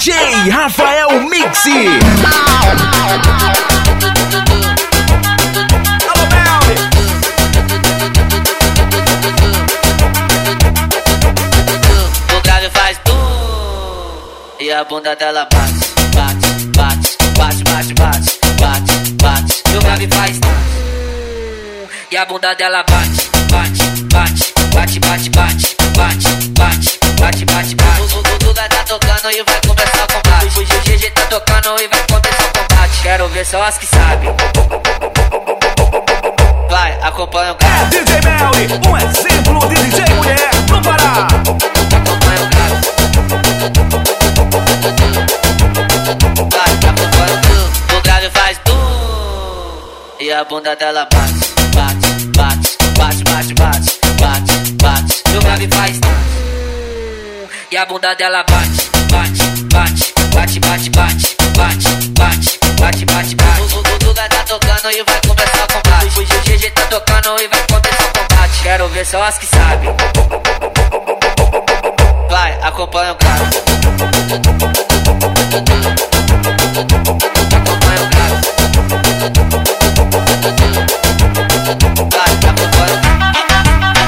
DJ Rafael Mix. Alô, Mel. O grave faz tum e a bunda dela bate, bate, bate, bate, bate, bate, bate, bate. E o grave faz e a bunda dela bate, bate, bate, bate, bate, bate, bate, bate, bate, bate, bate. Tocando e vai começar o combate. O GG tá tocando e vai começar o combate. Quero ver só as que sabem. Vai, acompanha o cara. DJ Mel, um exemplo de DJ mulher no Pará. acompanha o cara. Vai, acompanha o tum, o grave faz tum e a bunda dela bate, bate, bate, bate, bate, bate, bate, bate. E o grave faz tum e a bunda dela bate, bate, bate, bate, bate, bate, bate, bate, bate, bate, bate. O, Duga tá tocando e vai começar o combate. O GG tá tocando e vai começar o combate. Quero ver só as que sabem. Vai, acompanha o cara.